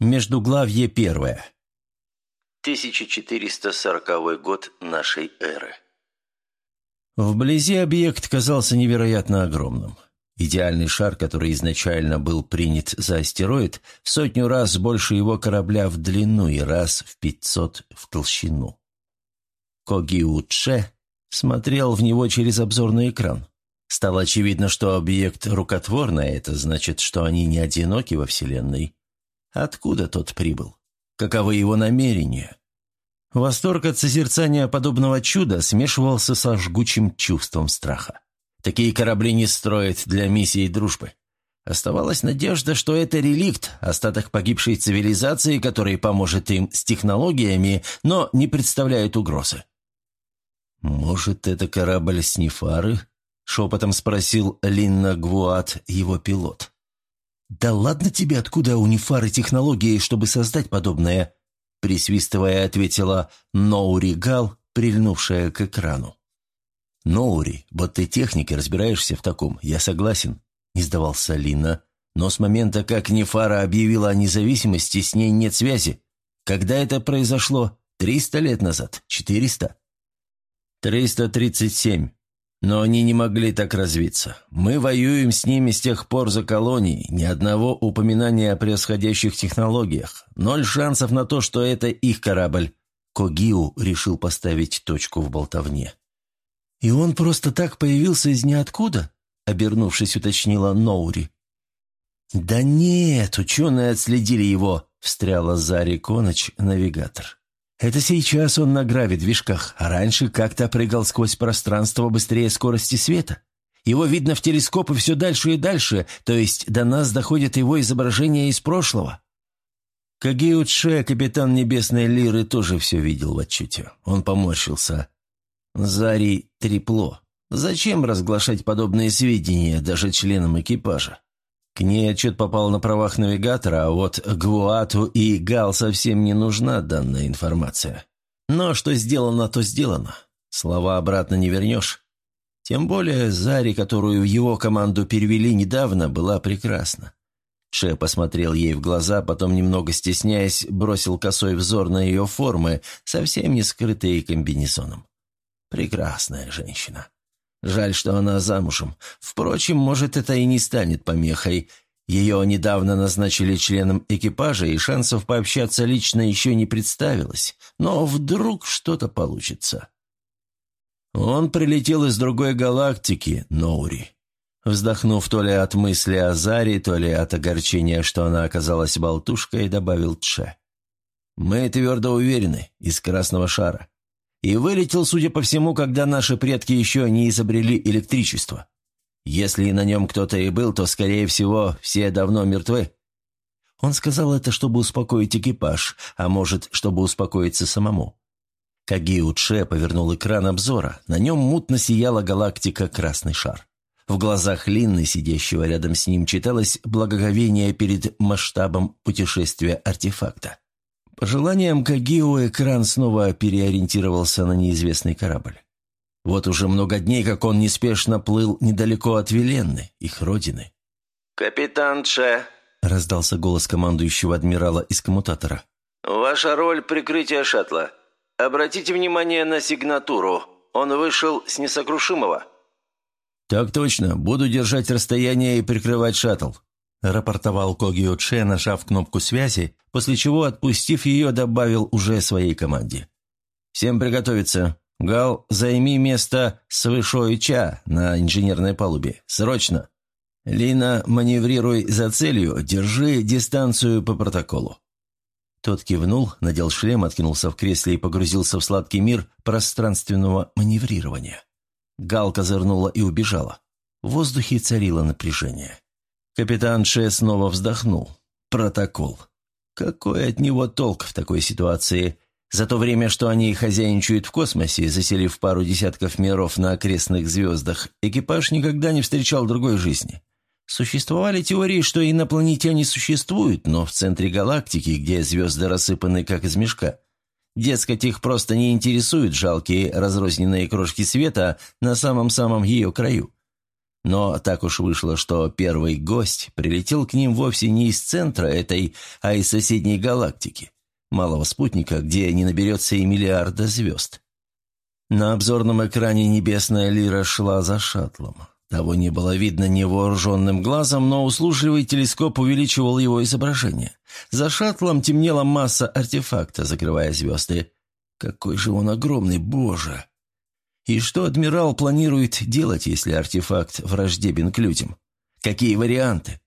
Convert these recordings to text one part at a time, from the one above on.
Междуглавье первое. 1440 год нашей эры. Вблизи объект казался невероятно огромным. Идеальный шар, который изначально был принят за астероид, в сотню раз больше его корабля в длину и раз в пятьсот в толщину. Когиу Че смотрел в него через обзорный экран. Стало очевидно, что объект рукотворный, а это значит, что они не одиноки во Вселенной. Откуда тот прибыл? Каковы его намерения? Восторг от созерцания подобного чуда смешивался со жгучим чувством страха. Такие корабли не строят для миссии дружбы. Оставалась надежда, что это реликт, остаток погибшей цивилизации, который поможет им с технологиями, но не представляет угрозы. «Может, это корабль Снифары?» — шепотом спросил Линна Гвуат, его пилот. «Да ладно тебе, откуда у технологии, чтобы создать подобное?» Присвистывая, ответила Ноури Гал, прильнувшая к экрану. «Ноури, вот ты техник и разбираешься в таком, я согласен», — не сдавался Лина. «Но с момента, как Нефара объявила о независимости, с ней нет связи. Когда это произошло? Триста лет назад? Четыреста?» «Триста тридцать семь», но они не могли так развиться. Мы воюем с ними с тех пор за колонии, ни одного упоминания о происходящих технологиях. Ноль шансов на то, что это их корабль. Когиу решил поставить точку в болтовне. «И он просто так появился из ниоткуда?» — обернувшись, уточнила Ноури. «Да нет, ученые отследили его», — встряла Зари Коноч, навигатор. Это сейчас он на граве-движках, а раньше как-то прыгал сквозь пространство быстрее скорости света. Его видно в телескопы все дальше и дальше, то есть до нас доходят его изображения из прошлого. Кагиуче, капитан Небесной Лиры, тоже все видел в отчете. Он поморщился. Зари трепло. Зачем разглашать подобные сведения даже членам экипажа? К ней отчет попал на правах навигатора, а вот Гуату и Гал совсем не нужна данная информация. Но что сделано, то сделано. Слова обратно не вернешь. Тем более Зари, которую в его команду перевели недавно, была прекрасна. Ше посмотрел ей в глаза, потом, немного стесняясь, бросил косой взор на ее формы, совсем не скрытые комбинезоном. Прекрасная женщина. Жаль, что она замужем. Впрочем, может, это и не станет помехой. Ее недавно назначили членом экипажа, и шансов пообщаться лично еще не представилось. Но вдруг что-то получится. Он прилетел из другой галактики, Ноури. Вздохнув то ли от мысли о Заре, то ли от огорчения, что она оказалась болтушкой, добавил Тше. «Мы твердо уверены, из красного шара и вылетел, судя по всему, когда наши предки еще не изобрели электричество. Если на нем кто-то и был, то, скорее всего, все давно мертвы. Он сказал это, чтобы успокоить экипаж, а может, чтобы успокоиться самому. Кагиу Че повернул экран обзора. На нем мутно сияла галактика «Красный шар». В глазах Линны, сидящего рядом с ним, читалось благоговение перед масштабом путешествия артефакта. По желаниям Кагио экран снова переориентировался на неизвестный корабль. Вот уже много дней, как он неспешно плыл недалеко от Виленны, их родины. «Капитан Че», — раздался голос командующего адмирала из коммутатора. «Ваша роль — прикрытия шаттла. Обратите внимание на сигнатуру. Он вышел с несокрушимого». «Так точно. Буду держать расстояние и прикрывать шаттл», — рапортовал Когио Че, нажав кнопку связи после чего, отпустив ее, добавил уже своей команде. «Всем приготовиться. Гал, займи место с Вышой Ча на инженерной палубе. Срочно. Лина, маневрируй за целью, держи дистанцию по протоколу». Тот кивнул, надел шлем, откинулся в кресле и погрузился в сладкий мир пространственного маневрирования. Гал козырнула и убежала. В воздухе царило напряжение. Капитан Ше снова вздохнул. Протокол. Какой от него толк в такой ситуации? За то время, что они хозяйничают в космосе, заселив пару десятков миров на окрестных звездах, экипаж никогда не встречал другой жизни. Существовали теории, что инопланетяне существуют, но в центре галактики, где звезды рассыпаны как из мешка. Дескать, их просто не интересуют жалкие разрозненные крошки света на самом-самом ее краю. Но так уж вышло, что первый гость прилетел к ним вовсе не из центра этой, а из соседней галактики, малого спутника, где не наберется и миллиарда звезд. На обзорном экране небесная лира шла за шаттлом. Того не было видно невооруженным глазом, но услужливый телескоп увеличивал его изображение. За шаттлом темнела масса артефакта, закрывая звезды. Какой же он огромный, боже! И что адмирал планирует делать, если артефакт враждебен к людям? Какие варианты?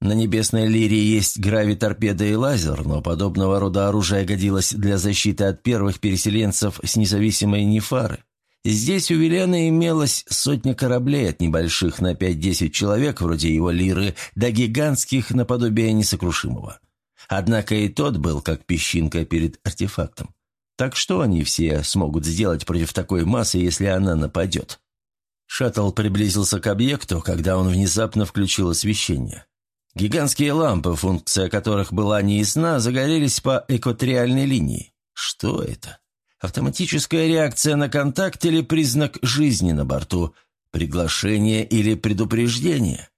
На небесной лире есть гравиторпеда и лазер, но подобного рода оружие годилось для защиты от первых переселенцев с независимой Нефары. Здесь у Велена имелось сотня кораблей от небольших на 5-10 человек, вроде его лиры, до гигантских наподобие несокрушимого. Однако и тот был как песчинка перед артефактом. Так что они все смогут сделать против такой массы, если она нападет? Шаттл приблизился к объекту, когда он внезапно включил освещение. Гигантские лампы, функция которых была неясна, загорелись по экваториальной линии. Что это? Автоматическая реакция на контакт или признак жизни на борту? Приглашение или предупреждение?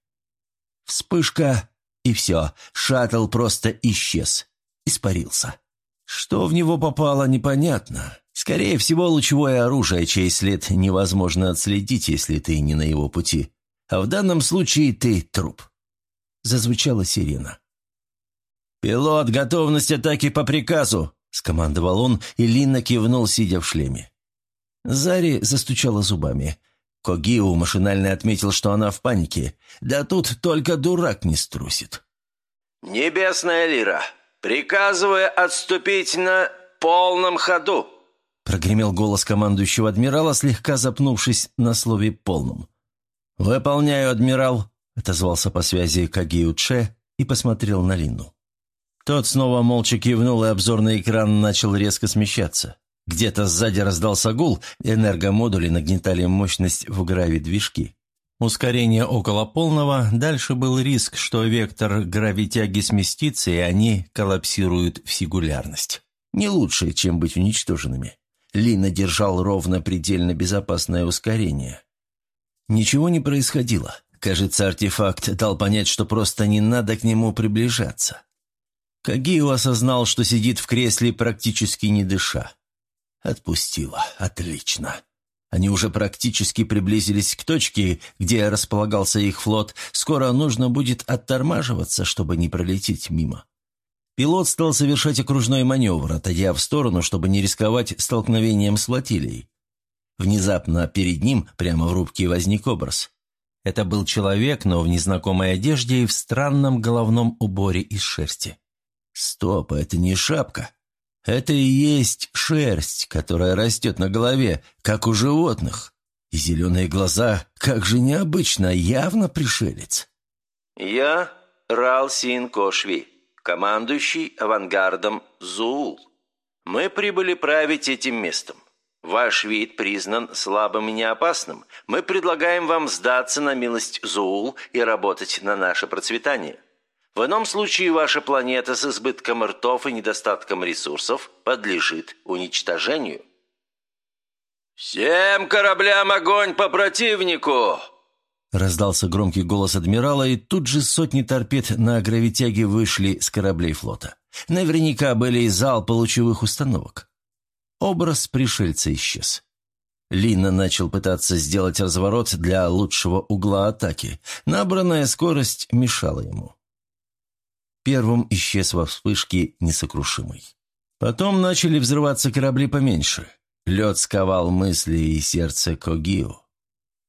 Вспышка, и все. Шаттл просто исчез. Испарился. Что в него попало, непонятно. Скорее всего, лучевое оружие, чей след невозможно отследить, если ты не на его пути. А в данном случае ты труп. Зазвучала сирена. «Пилот, готовность атаки по приказу!» — скомандовал он, и Линна кивнул, сидя в шлеме. Зари застучала зубами. Когиу машинально отметил, что она в панике. Да тут только дурак не струсит. «Небесная лира, приказываю отступить на полном ходу!» Прогремел голос командующего адмирала, слегка запнувшись на слове «полном». «Выполняю, адмирал», — отозвался по связи Кагиу Че и посмотрел на Лину. Тот снова молча кивнул, и обзорный экран начал резко смещаться. Где-то сзади раздался гул, энергомодули нагнетали мощность в грави-движки. Ускорение около полного, дальше был риск, что вектор гравитяги сместится, и они коллапсируют в сингулярность. Не лучше, чем быть уничтоженными. Лина держал ровно предельно безопасное ускорение. Ничего не происходило. Кажется, артефакт дал понять, что просто не надо к нему приближаться. Кагио осознал, что сидит в кресле практически не дыша. Отпустила. Отлично. Они уже практически приблизились к точке, где располагался их флот. Скоро нужно будет оттормаживаться, чтобы не пролететь мимо. Пилот стал совершать окружной маневр, отойдя в сторону, чтобы не рисковать столкновением с флотилией. Внезапно перед ним, прямо в рубке, возник образ. Это был человек, но в незнакомой одежде и в странном головном уборе из шерсти. Стоп, это не шапка. Это и есть шерсть, которая растет на голове, как у животных. И зеленые глаза, как же необычно, явно пришелец. «Я Рал Син Кошви, командующий авангардом Зуул. Мы прибыли править этим местом. Ваш вид признан слабым и неопасным. Мы предлагаем вам сдаться на милость Зуул и работать на наше процветание. В ином случае ваша планета с избытком ртов и недостатком ресурсов подлежит уничтожению. «Всем кораблям огонь по противнику!» Раздался громкий голос адмирала, и тут же сотни торпед на гравитяге вышли с кораблей флота. Наверняка были и залпы лучевых установок. Образ пришельца исчез. Лина начал пытаться сделать разворот для лучшего угла атаки. Набранная скорость мешала ему. Первым исчез во вспышке несокрушимый. Потом начали взрываться корабли поменьше. Лед сковал мысли и сердце Когио.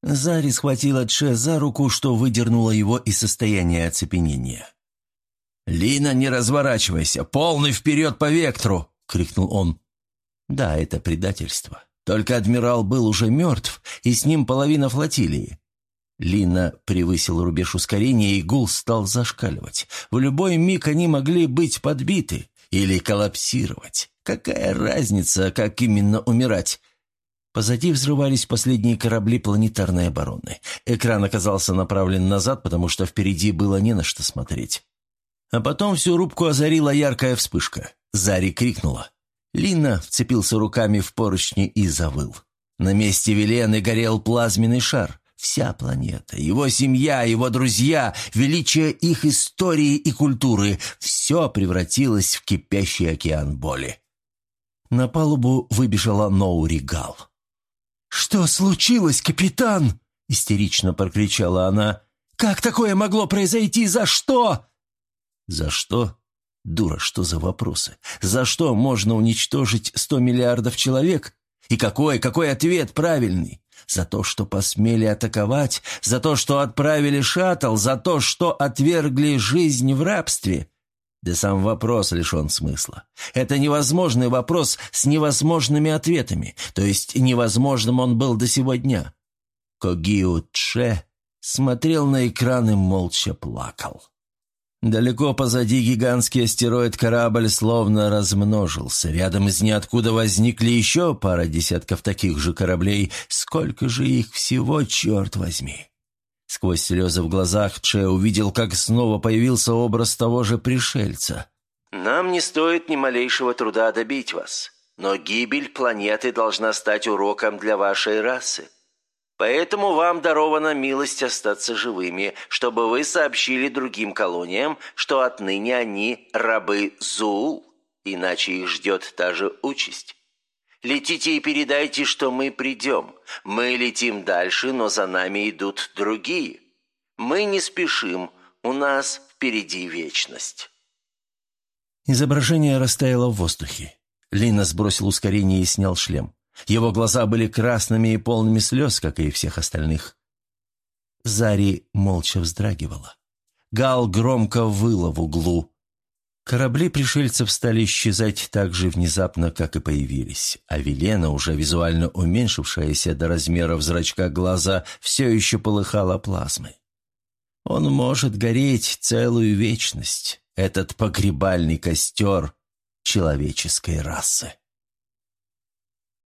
Зари схватила Че за руку, что выдернуло его из состояния оцепенения. «Лина, не разворачивайся! Полный вперед по вектору!» — крикнул он. «Да, это предательство. Только адмирал был уже мертв, и с ним половина флотилии. Лина превысил рубеж ускорения, и гул стал зашкаливать. В любой миг они могли быть подбиты или коллапсировать. Какая разница, как именно умирать? Позади взрывались последние корабли планетарной обороны. Экран оказался направлен назад, потому что впереди было не на что смотреть. А потом всю рубку озарила яркая вспышка. Зари крикнула. Лина вцепился руками в поручни и завыл. На месте Велены горел плазменный шар. Вся планета, его семья, его друзья, величие их истории и культуры – все превратилось в кипящий океан боли. На палубу выбежала Ноуригал. «Что случилось, капитан?» – истерично прокричала она. «Как такое могло произойти? За что?» «За что?» Дура, что за вопросы? За что можно уничтожить сто миллиардов человек? И какой, какой ответ правильный? За то, что посмели атаковать? За то, что отправили шаттл? За то, что отвергли жизнь в рабстве? Да сам вопрос лишен смысла. Это невозможный вопрос с невозможными ответами, то есть невозможным он был до сего дня. Когио Че смотрел на экран и молча плакал. Далеко позади гигантский астероид-корабль словно размножился. Рядом из ниоткуда возникли еще пара десятков таких же кораблей. Сколько же их всего, черт возьми! Сквозь слезы в глазах Че увидел, как снова появился образ того же пришельца. «Нам не стоит ни малейшего труда добить вас, но гибель планеты должна стать уроком для вашей расы. Поэтому вам дарована милость остаться живыми, чтобы вы сообщили другим колониям, что отныне они рабы Зул, иначе их ждет та же участь. Летите и передайте, что мы придем. Мы летим дальше, но за нами идут другие. Мы не спешим, у нас впереди вечность». Изображение растаяло в воздухе. Лина сбросил ускорение и снял шлем. Его глаза были красными и полными слез, как и всех остальных. Зари молча вздрагивала. Гал громко выла в углу. Корабли пришельцев стали исчезать так же внезапно, как и появились, а Велена, уже визуально уменьшившаяся до размеров зрачка глаза, все еще полыхала плазмой. Он может гореть целую вечность, этот погребальный костер человеческой расы.